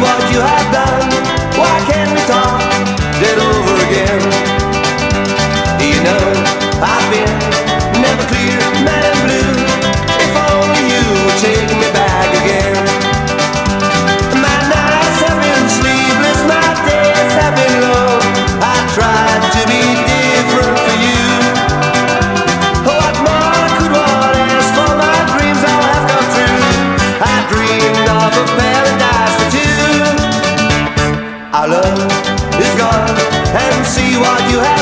what you have done. you are, you have.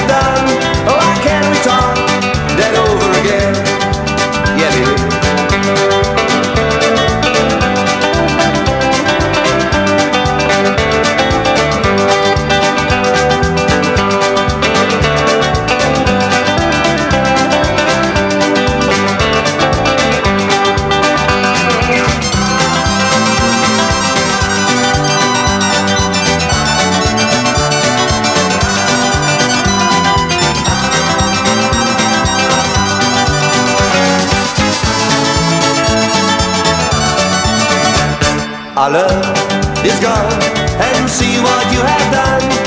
Our love is gone and see what you have done.